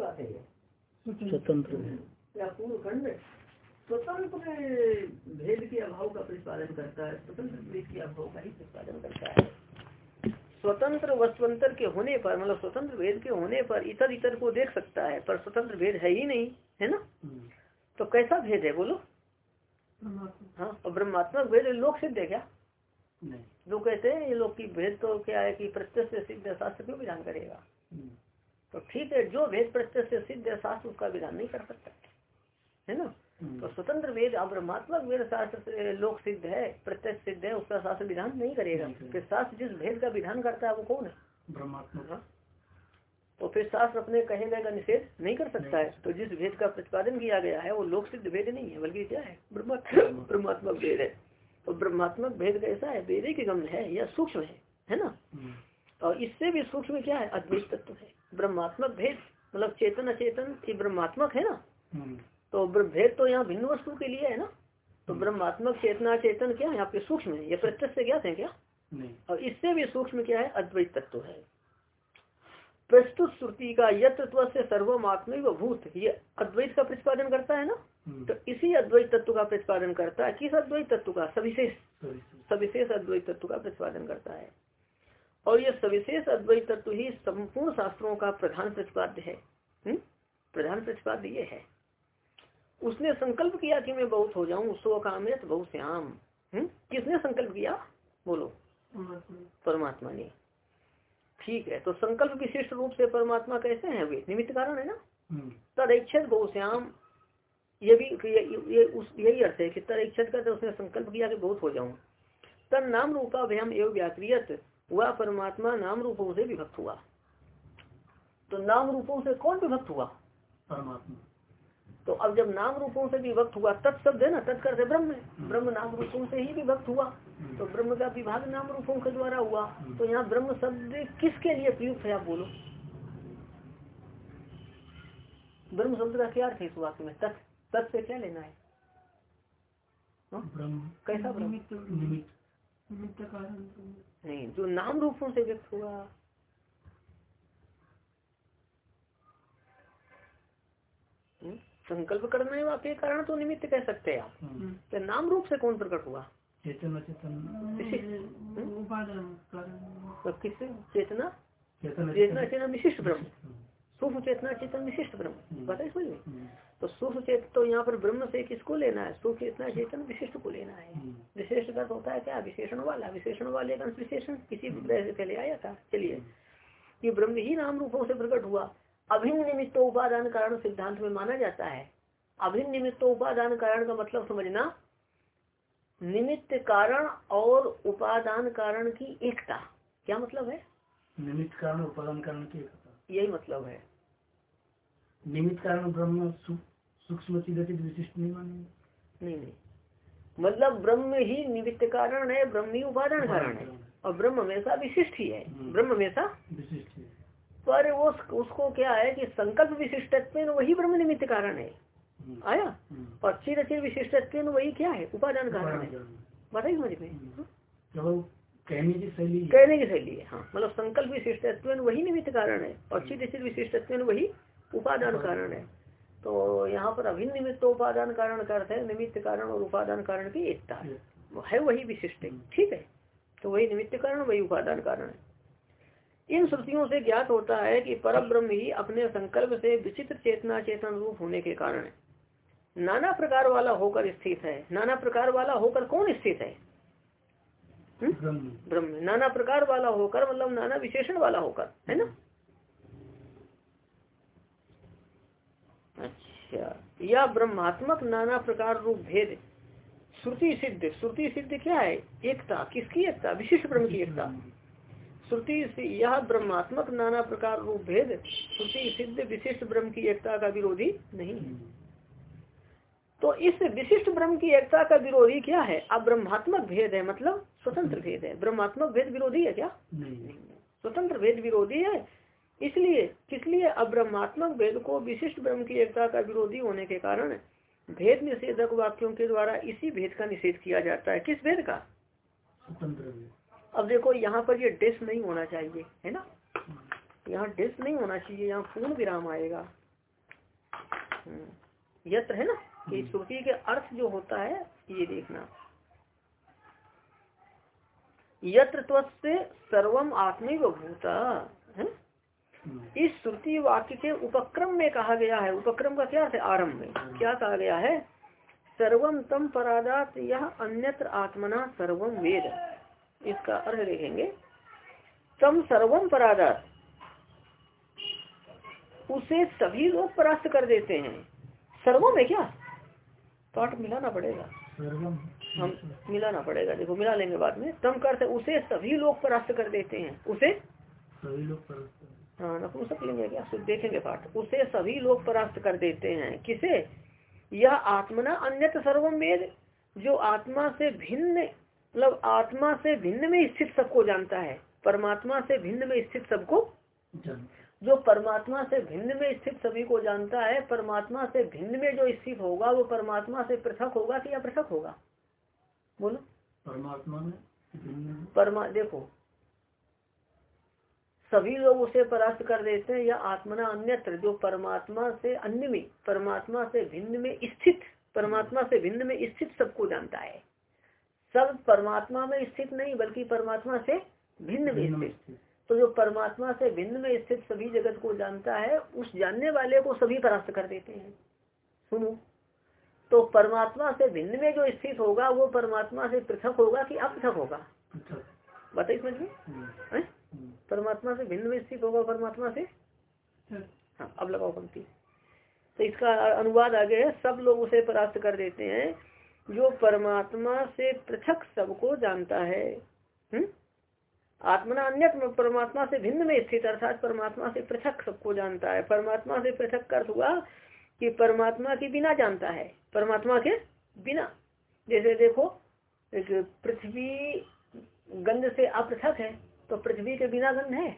बात है। स्वतंत्र। या पूर्ण खंड स्वतंत्र भेद के अभाव का प्रतिपादन करता है स्वतंत्र भेद के अभाव का ही प्रतिपादन करता है। स्वतंत्र वस्तुअंतर के होने पर मतलब स्वतंत्र भेद के होने पर इतर इतर को देख सकता है पर स्वतंत्र भेद है ही नहीं है ना? तो कैसा भेद है बोलो? हाँ और ब्रह्मात्मक भेद लोक सिद्ध है क्या? नहीं। लोग कहते हैं ये लोग की भेद तो क्या है कि प्रत्यक्ष सिद्ध शास्त्र क्यों विधान करेगा। तो ठीक है जो भेद प्रत्यक्ष सिद्ध है शास्त्र उसका विधान नहीं कर सकता। है ना? तो स्वतंत्र वेद अब्रह्मात्मक वेद शास्त्र से लोक सिद्ध है प्रत्यक्ष सिद्ध है उसका शास्त्र विधान नहीं करेगा। फिर शास्त्र जिस भेद का विधान करता है वो कौन है? ब्रह्मात्मक हाँ? तो फिर शास्त्र अपने कहे गए का निषेध नहीं कर सकता है। तो जिस भेद का प्रतिपादन किया गया है वो लोक सिद्ध भेद नहीं है बल्कि क्या है? ब्रह्मात्मक भेद है। तो ब्रह्मात्मक भेद कैसा है? वेदे के गम्य है या सूक्ष्म है? है ना? और इससे भी सूक्ष्म क्या है? अद्वैत तत्व है। ब्रह्मात्मक भेद मतलब चेतन अचेतन ये ब्रह्मात्मक है ना? तो भेद तो यहाँ भिन्न वस्तु के लिए है ना? तो ब्रह्मात्मक चेतना चेतन क्या है? आपके सूक्ष्म है। ये प्रत्यक्ष से ज्ञात है क्या? नहीं। और इससे भी सूक्ष्म क्या है? अद्वैत तत्व है। प्रस्तुत श्रुति का यत्व से सर्वमात्म भूत ये अद्वैत का प्रतिपादन करता है ना? तो इसी अद्वैत तत्व का प्रतिपादन करता है। किस अद्वैत तत्व का? सविशेष। सविशेष अद्वैत तत्व का प्रतिपादन करता है। और यह सविशेष अद्वैत तत्व ही संपूर्ण शास्त्रों का प्रधान प्रतिपाद्य है। हुँ? प्रधान प्रतिपाद्य ये है। उसने संकल्प किया कि मैं बहुत हो जाऊँ सो कामित बहुत श्याम किसने संकल्प किया? बोलो। परमात्मा। ने। ठीक है तो संकल्प विशिष्ट रूप से परमात्मा कैसे हैं वे? निमित्त कारण है ना? तदैक्षत बहुश्याम। ये भी ये, ये उस यही अर्थ है कि तदैक्षत का तो उसने संकल्प किया कि बहुत हो जाऊँ। तन नाम रूपा भयम एवं व्याक्रियत। वह परमात्मा नाम रूपों से विभक्त हुआ। तो नाम रूपों से कौन विभक्त हुआ? परमात्मा। तो अब जब नाम रूपों से विभक्त हुआ तत्शब्द है ना तत्कर ब्रह्म ब्रह्म नाम रूपों से ही विभक्त हुआ। तो ब्रह्म का विभाग नाम रूपों के द्वारा हुआ। तो यहाँ ब्रह्म शब्द किसके लिए प्रयुक्त है आप बोलो। ब्रह्म शब्द का क्या अर्थ है इस वाक्य में? तत् तत् से क्या लेना है? ब्रह्म। कैसा ब्रह्म? नहीं जो नाम रूपों से व्यक्त हुआ। संकल्प करने वाले कारण तो निमित्त कह सकते हैं आप। तो नाम रूप से कौन प्रकट हुआ? चेतन चेतन। तो किससे? चेतना? चेतना चेतना विशिष्ट ब्रह्म। सूक्ष्म चेतना चेतन विशिष्ट ब्रह्म। पता है समझ तो सुख चेत तो यहाँ पर ब्रह्म से किसको लेना है? सुख चेतना चेतन विशिष्ट को लेना है। विशेष अर्थ होता है क्या? विशेषण वाला। विशेषण वाले का विशेषण किसी से पहले आया था। चलिए। ये ब्रह्म ही नाम रूपों से प्रकट हुआ। अभिन्न निमित्त उपादान कारण सिद्धांत में माना जाता है। अभिन्न निमित्त उपादान कारण का मतलब समझना निमित्त कारण और उपादान कारण की एकता। क्या मतलब है? निमित्त कारण उपादान कारण की एकता। यही मतलब है। निमित्त कारण ब्रह्म सूक्ष्म विशिष्ट नहीं मानेंगे। नहीं नहीं। मतलब ब्रह्म ही निमित्त कारण है ब्रह्म ही उपादान कारण है। और ब्रह्म हमेशा विशिष्ट ही है। ब्रह्म हमेशा विशिष्ट है पर वो उसको क्या है कि संकल्प विशिष्ट वही ब्रह्म निमित्त कारण है। आया? और चिर चिर विशिष्ट वही क्या है? उपादान कारण है। बताइए समझ में? कहने की शैली कहने की शैली है हाँ। मतलब संकल्प विशिष्ट वही निमित्त कारण है और चिर चिर विशिष्ट वही उपादान। कारण है। तो यहाँ पर अभिन्न निमित्त उपादान कारण का अर्थ है निमित्त कारण और उपादान कारण की एकता है है वही विशिष्ट ठीक है? तो वही निमित्त कारण वही उपादान कारण है। इन श्रुतियों से ज्ञात होता है कि पर ब्रह्म ही अपने संकल्प से विचित्र चेतना चेतन रूप होने के कारण नाना प्रकार वाला होकर स्थित है। नाना प्रकार वाला होकर कौन स्थित है? ब्रह्म। नाना प्रकार वाला होकर मतलब नाना विशेषण वाला होकर है ना? या ब्रह्मात्मक नाना प्रकार रूप भेद। श्रुति सिद्ध। श्रुति सिद्ध क्या है? एकता। किसकी एकता? विशिष्ट ब्रह्म की एकता। श्रुति से यह ब्रह्मात्मक नाना प्रकार रूप भेद। श्रुति सिद्ध विशिष्ट ब्रह्म की एकता का विरोधी नहीं है। तो इस विशिष्ट ब्रह्म की एकता का विरोधी क्या है? अब ब्रह्मात्मक भेद है मतलब स्वतंत्र भेद है। ब्रह्मात्मक भेद विरोधी है क्या? नहीं स्वतंत्र भेद विरोधी है। इसलिए किस लिए अब्रह्मात्मक भेद को विशिष्ट ब्रह्म की एकता का विरोधी होने के कारण भेद निषेधक वाक्यों के द्वारा इसी भेद का निषेध किया जाता है? किस भेद का? अब देखो यहाँ पर ये डेस नहीं होना चाहिए है ना? यहाँ डेस नहीं होना चाहिए यहाँ पूर्ण विराम आएगा। हम्म। यत्र है ना? कि श्रुति के अर्थ जो होता है ये देखना। यत्र सर्वम आत्मिक भूता है इस श्रुति वाक्य के उपक्रम में कहा गया है। उपक्रम का क्या है? आरंभ में। क्या कहा गया है? सर्वम तम परादात यह अन्यत्र आत्मना सर्वम वेद। इसका अर्थ देखेंगे तम सर्वम परादात। उसे सभी लोग परास्त कर देते हैं। सर्वम है क्या? पाठ मिलाना पड़ेगा। हम मिलाना पड़ेगा। देखो मिला लेंगे बाद में। तम करते उसे सभी लोग परास्त कर देते हैं। उसे सभी लोग परास्त। हाँ नपुंसक लेंगे क्या देखेंगे पाठ। उसे सभी लोग परास्त कर देते हैं। किसे? यह आत्मना अन्य सर्वम वेद जो आत्मा से भिन्न मतलब आत्मा से भिन्न में स्थित सबको जानता है। परमात्मा से भिन्न में स्थित सबको जो परमात्मा से भिन्न में स्थित सभी को जानता है परमात्मा से भिन्न में जो स्थित होगा वो परमात्मा से पृथक होगा कि या पृथक होगा? बोलो। परमात्मा में। परमा देखो सभी लोग उसे परास्त कर देते हैं या आत्मना अन्यत्र जो परमात्मा से अन्य में परमात्मा से भिन्न में स्थित परमात्मा से भिन्न में स्थित सबको जानता है। सब परमात्मा में स्थित नहीं बल्कि परमात्मा से भिन्न में स्थित। तो जो परमात्मा से भिन्न में स्थित सभी जगत को जानता है उस जानने वाले को सभी परास्त कर देते हैं। सुनो। तो परमात्मा से भिन्न में जो स्थित होगा वो परमात्मा से पृथक होगा कि अपृथक होगा? बताइए समझ में हम्म। परमात्मा से भिन्न में स्थित होगा परमात्मा से? हाँ अब लगाओ पंक्ति। तो इसका अनुवाद आगे है सब लोग उसे परास्त कर देते हैं जो परमात्मा से पृथक सबको जानता है। हम्म? आत्मना अन्य परमात्मा से भिन्न में स्थित अर्थात परमात्मा से पृथक सबको जानता है। परमात्मा से पृथक कर हुआ कि परमात्मा के बिना जानता है। परमात्मा के बिना। जैसे देखो पृथ्वी गंध से अपृथक है। तो पृथ्वी के बिना गंध है?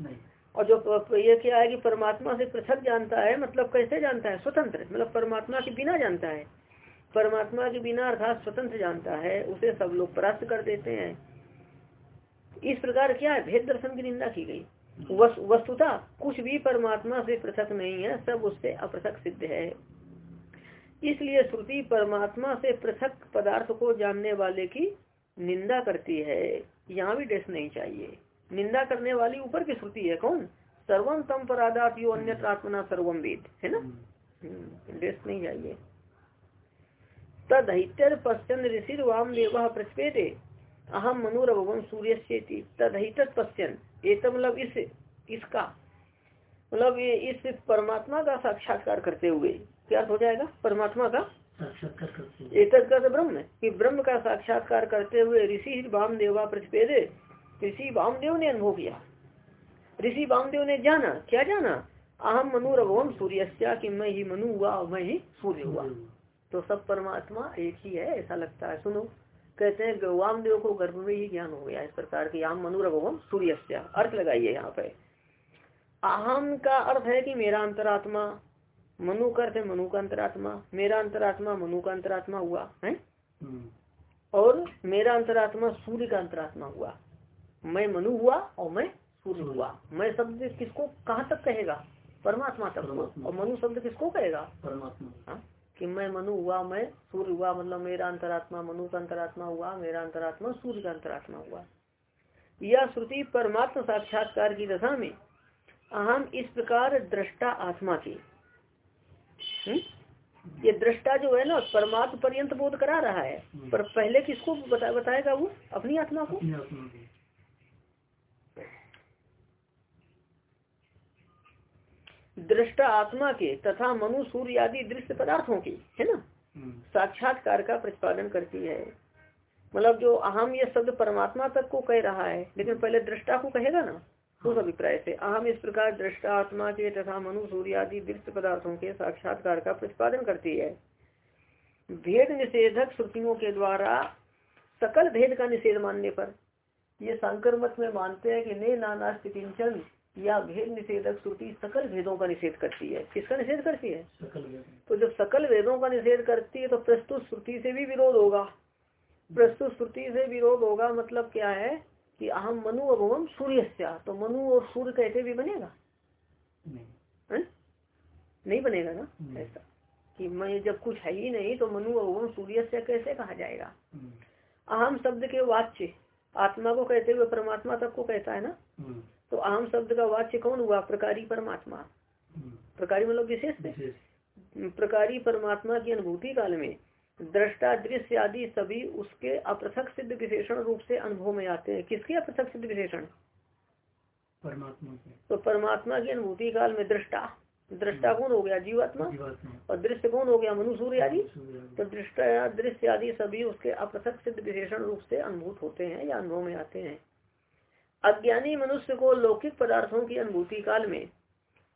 नहीं। और जो ये क्या है कि परमात्मा से पृथक जानता है मतलब कैसे जानता है? स्वतंत्र मतलब परमात्मा के बिना जानता है। परमात्मा के बिना अर्थात स्वतंत्र जानता है उसे सब लोग परास्त कर देते हैं। इस प्रकार क्या है? भेद दर्शन की निंदा की गई। वस, वस्तुता कुछ भी परमात्मा से पृथक नहीं है सब उससे अपृथक सिद्ध है। इसलिए श्रुति परमात्मा से पृथक पदार्थ को जानने वाले की निंदा करती है। यहाँ भी डेस नहीं चाहिए। निंदा करने वाली ऊपर की श्रुति है कौन? सर्वम तम परादात यो अन्य आत्मना सर्वम वेद है ना? हम्म, डेस नहीं चाहिए। तदैतर पश्चन ऋषि वाम देव प्रचपेदे अहम मनोरभवन सूर्य से तदहित पश्चन एक मतलब इस इसका। मतलब ये इस परमात्मा का साक्षात्कार करते हुए। क्या हो जाएगा? परमात्मा का एक ब्रह्म कि ब्रह्म का साक्षात्कार करते हुए ऋषि वाम देवा प्रतिपेदे ऋषि वामदेव ने अनुभव किया। ऋषि वामदेव ने जाना क्या जाना? अहम मनुरभवम सूर्य कि मैं ही मनु हुआ और मैं ही सूर्य हुआ। तो सब परमात्मा एक ही है ऐसा लगता है। सुनो कहते हैं वामदेव को गर्भ में ही ज्ञान हो गया। इस प्रकार की आम मनुरभवम सूर्य अर्थ लगाइए यहाँ पे। अहम का अर्थ है कि मेरा अंतरात्मा मनु करते मनु का अंतरात्मा मेरा अंतरात्मा मनु का अंतरात्मा हुआ है? हम्म। और मेरा अंतरात्मा सूर्य का अंतरात्मा हुआ। मैं मनु हुआ और मैं सूर्य हुआ। मैं शब्द किसको कहाँ तक कहेगा? परमात्मा तक और मनु शब्द किसको कहेगा? परमात्मा। हाँ? कि मैं मनु हुआ मैं सूर्य हुआ मतलब मेरा अंतरात्मा मनु का अंतरात्मा हुआ मेरा अंतरात्मा सूर्य का अंतरात्मा हुआ। यह श्रुति परमात्मा साक्षात्कार की दशा में अहम इस प्रकार दृष्टा आत्मा की। हम्म? ये दृष्टा जो है ना परमात्मा पर्यंत बोध करा रहा है। हम्म। पर पहले किसको बता, बताएगा वो? अपनी आत्मा को? दृष्टा आत्मा के तथा मनु सूर्य आदि दृश्य पदार्थों की है ना? हम्म। साक्षात्कार का प्रतिपादन करती है। मतलब जो अहम ये शब्द परमात्मा तक को कह रहा है लेकिन पहले दृष्टा को कहेगा ना? उस अभिप्राय से। अहम इस प्रकार दृष्टा आत्मा के तथा मनु सूर्य आदि दृश्य पदार्थों के साक्षात्कार का प्रतिपादन करती है। भेद निषेधक श्रुतियों के द्वारा सकल भेद का निषेध मानने पर। ये शंकर मत में मानते हैं कि ने नाना किंचन या भेद निषेधक श्रुति सकल भेदों का निषेध करती है। किसका निषेध करती है? तो जब सकल भेदों का निषेध करती है तो प्रस्तुत श्रुति से भी विरोध होगा। प्रस्तुत श्रुति से विरोध होगा मतलब क्या है? कि अहम मनु अभवम सूर्य तो मनु और सूर्य कैसे भी बनेगा? नहीं। नहीं बनेगा ना। ऐसा। कि मैं जब कुछ है ही नहीं तो मनु अवगम सूर्य से कैसे कहा जाएगा? अहम शब्द के वाच्य आत्मा को कहते हुए परमात्मा तक को कहता है ना? तो अहम शब्द का वाच्य कौन हुआ? प्रकारी परमात्मा। प्रकारी मतलब विशेष विशेष। प्रकारी परमात्मा की अनुभूति काल में दृष्टा दृश्य आदि सभी उसके अपृथक सिद्ध विशेषण रूप से अनुभव में आते हैं। किसके अपृथक सिद्ध विशेषण? परमात्मा तो परमात्मा की अनुभूति काल में दृष्टा। दृष्टा कौन हो गया? जीवात्मा। और दृश्य कौन हो गया? मनु सूर्य सूर्य आदि। तो दृष्टा दृश्य आदि सभी उसके अपृथक सिद्ध विशेषण रूप से अनुभूत होते हैं या अनुभव में आते हैं। अज्ञानी मनुष्य को लौकिक पदार्थों की अनुभूति काल में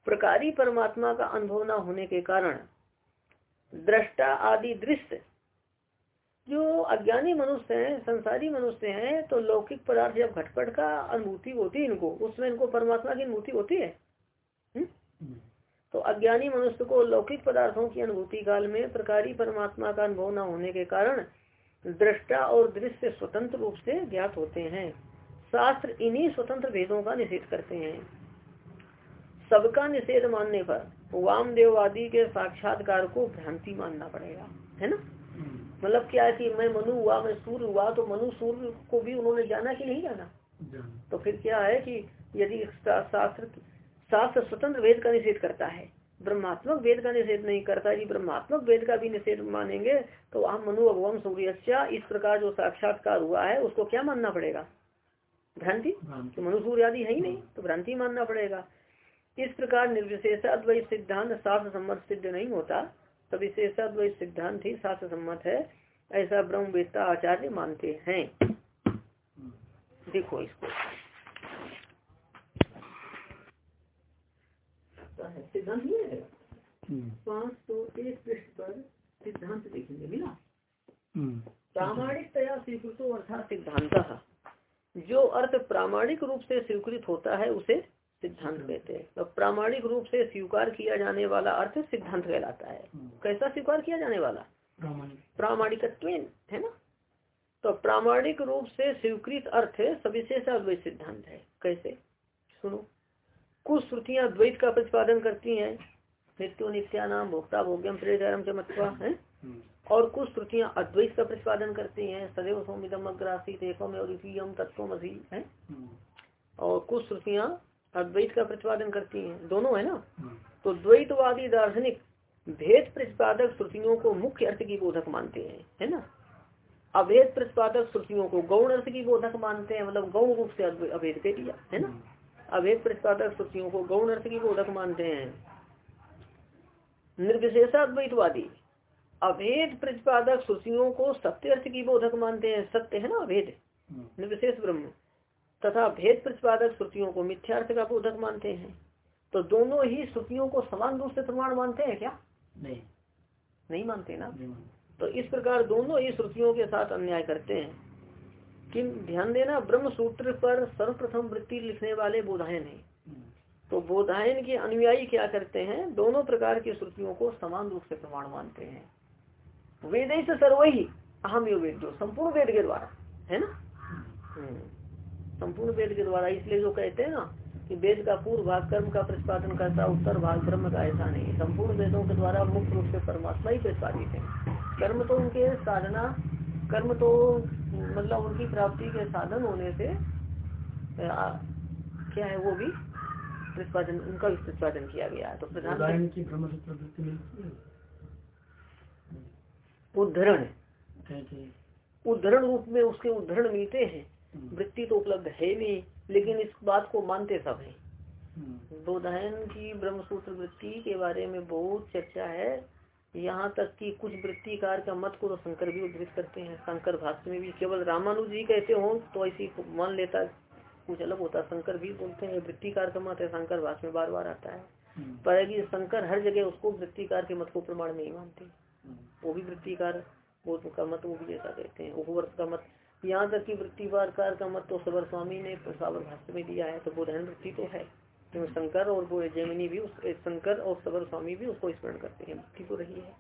प्रकारी परमात्मा का अनुभव न होने के कारण दृष्टा आदि दृश्य। जो अज्ञानी मनुष्य हैं, संसारी मनुष्य हैं तो लौकिक पदार्थ जब घटपट का अनुभूति होती है इनको। उसमें इनको परमात्मा की अनुभूति होती है। हम्म? तो अज्ञानी मनुष्य को लौकिक पदार्थों की अनुभूति काल में प्रकारी परमात्मा का अनुभव न होने के कारण दृष्टा और दृश्य स्वतंत्र रूप से ज्ञात होते हैं। शास्त्र इन्हीं स्वतंत्र भेदों का निषेध करते हैं। सबका निषेध मानने पर वामदेव आदि के साक्षात्कार को भ्रांति मानना पड़ेगा है ना? हम्म, मतलब क्या है कि मैं मनु हुआ मैं सूर्य हुआ तो मनु सूर्य को भी उन्होंने जाना कि नहीं जाना? तो फिर क्या है कि यदि शास्त्र शास्त्र स्वतंत्र वेद का निषेध करता है ब्रह्मात्मक वेद का निषेध नहीं करता यदि ब्रह्मात्मक वेद का भी निषेध मानेंगे तो हम मनु अभवम सूर्य इस प्रकार जो साक्षात्कार हुआ है उसको क्या मानना पड़ेगा? भ्रांति? भ्रांति। तो मनु सूर्य आदि है ही नहीं तो भ्रांति मानना पड़ेगा। इस प्रकार निर्विशेष अद्वैत सिद्धांत शास्त्र सम्मत सिद्ध नहीं होता। तो विशेष अद्वैत सिद्धांत ही शास्त्र सम्मत है ऐसा ब्रह्म वेदता आचार्य मानते हैं। देखो इसको। सिद्धांत है। हम्म, पाँच सौ एक पृष्ठ पर सिद्धांत देखेंगे मिला? हम्म, प्रामाणिकतया स्वीकृतो अर्थात सिद्धांत। जो अर्थ प्रामाणिक रूप से स्वीकृत होता है उसे सिद्धांत कहते हैं। तो प्रामाणिक रूप से स्वीकार किया जाने वाला अर्थ सिद्धांत कहलाता है। हम्म, कैसा स्वीकार किया जाने वाला? प्रामाणिक। प्रामाणिकत्व है ना? तो प्रामाणिक रूप से स्वीकृत अर्थ सविशेष अद्वैत सिद्धांत है। कैसे? सुनो। कुछ श्रुतियाँ द्वैत का प्रतिपादन करती हैं। नित्यो नित्यानाम भोक्ता भोग्यम प्रेरम चमत्वा है? हम्म, और कुछ श्रुतियाँ अद्वैत का प्रतिपादन करती हैं। सदैव सौमिदम अग्रासी एकम और द्वितीयम तत्वमसी है? हम्म, और कुछ श्रुतियाँ अद्वैत का प्रतिपादन करती हैं। दोनों है ना? हम्म, तो द्वैतवादी दार्शनिक भेद प्रतिपादक श्रुतियों को मुख्य अर्थ की बोधक मानते हैं है ना? अभेद प्रतिपादक श्रुतियों को गौण अर्थ की बोधक मानते हैं मतलब गौण रूप से अभेद कह दिया है ना? अभेद प्रतिपादक श्रुतियों को गौण अर्थ की बोधक मानते हैं। निर्विशेषाद्वैतवादी अभेद प्रतिपादक श्रुतियों को सत्य अर्थ की बोधक मानते हैं। सत्य है ना अभेद? हम्म, निर्विशेष ब्रह्म। तथा भेद प्रतिपादक श्रुतियों को मिथ्यार्थ का बोधक मानते हैं। तो दोनों ही श्रुतियों को समान रूप से प्रमाण मानते हैं क्या? नहीं। नहीं मानते ना? नहीं मानते। तो इस प्रकार दोनों ही श्रुतियों के साथ अन्याय करते हैं। कि ध्यान देना ब्रह्म सूत्र पर सर्वप्रथम वृत्ति लिखने वाले बोधायन है। हम्म, तो बोधायन के अनुयायी क्या करते हैं? दोनों प्रकार की श्रुतियों को समान रूप से प्रमाण मानते हैं। वेद से सर्वही अहम यो वेद संपूर्ण वेद के द्वारा है ना? हम्म। संपूर्ण वेद के द्वारा इसलिए जो कहते हैं ना कि वेद का पूर्व भाग कर्म का प्रतिपादन करता उत्तर भाग ब्रह्म का ऐसा नहीं संपूर्ण वेदों के द्वारा मुख्य रूप से परमात्मा ही प्रतिपादित है। कर्म तो उनके साधना कर्म तो मतलब उनकी प्राप्ति के साधन होने से आ, क्या है वो भी? प्रतिपादन उनका भी प्रतिपादन किया गया तो प्रधान उद्धरण। उद्धरण रूप में उसके उद्धरण मिलते हैं। वृत्ति तो उपलब्ध है नहीं लेकिन इस बात को मानते सब है। हम्म, बोधायन की ब्रह्मसूत्र वृत्ति के बारे में बहुत चर्चा है। यहाँ तक कि कुछ वृत्तिकार का मत को तो शंकर भी उद्धृत करते हैं। शंकर भाष्य में भी केवल रामानुज जी कहते हो तो ऐसी मान लेता कुछ अलग होता। है शंकर भी बोलते हैं वृत्तिकार का मत है शंकर भाष्य में बार बार आता है। हम्म, पर कि शंकर हर जगह उसको वृत्तिकार के मत को प्रमाण नहीं मानते। हम्म, वो भी वृत्तिकार वो का मत वो भी ऐसा कहते हैं। उपवर्त का मत यहाँ तक कि वृत्तिवार का मत तो सबर स्वामी ने सावर भाष्य में दिया है तो बोधन वृत्ति तो है। तो शंकर और वो जैमिनी भी उस शंकर और सबर स्वामी भी उसको स्मरण करते हैं, वृत्ति तो रही है।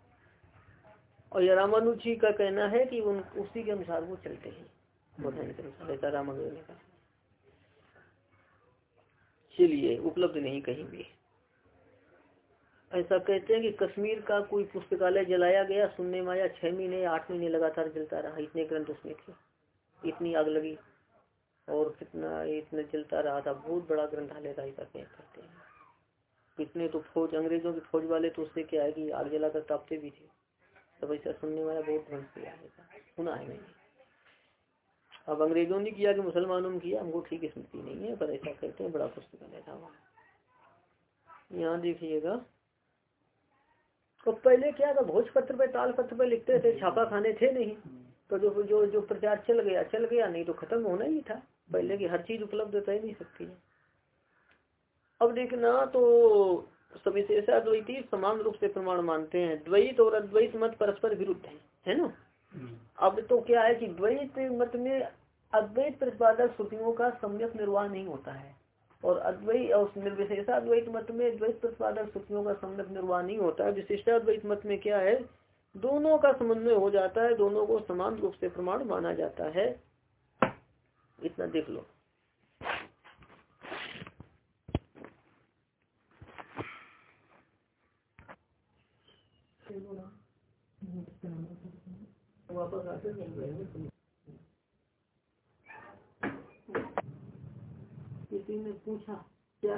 और ये रामानुज जी का कहना है कि उन, उसी के अनुसार वो चलते हैं बोधन के अनुसार, ऐसा चलिए, उपलब्ध नहीं कहीं भी। ऐसा कहते हैं कि कश्मीर का कोई पुस्तकालय जलाया गया, सुनने में आया, छह महीने आठ महीने लगातार जलता रहा, इतने ग्रंथ उसमें थे। इतनी आग लगी और कितना इतना जलता रहा था। बहुत बड़ा ग्रंथालय था ऐसा कह कहते हैं। इतने तो फौज, अंग्रेज़ों की फौज वाले तो उससे क्या है कि आग जलाकर तापते भी थे। तब ऐसा सुनने वाला बहुत ग्रंथ किया है सुना है मैंने। अब अंग्रेज़ों ने किया कि मुसलमानों ने किया, हमको ठीक स्मृति नहीं है, पर ऐसा कहते हैं, बड़ा पुस्तकालय था वहाँ। यहाँ देखिएगा। तो पहले क्या था? भोजपत्र पे ताल पत्र पे लिखते थे छापा खाने थे नहीं। तो जो जो जो प्रचार चल गया चल गया नहीं तो खत्म होना ही था। पहले की हर चीज़ उपलब्ध तो ही नहीं सकती है। अब देखना तो सविशेषाद्वैती समान रूप से प्रमाण मानते हैं। द्वैत और अद्वैत मत परस्पर विरुद्ध है है ना? अब तो क्या है कि द्वैत मत में अद्वैत प्रतिपादक श्रुतियों का सम्यक निर्वाह नहीं होता है। और अद्वैत और निर्विशेषाद्वैत मत में द्वैत प्रतिपादक श्रुतियों का सम्यक निर्वाह नहीं होता है। विशिष्टाद्वैत मत में क्या है? दोनों का समन्वय हो जाता है, दोनों को समान रूप से प्रमाण माना जाता है। इतना देख लो। वापस आते किसी ने पूछा, क्या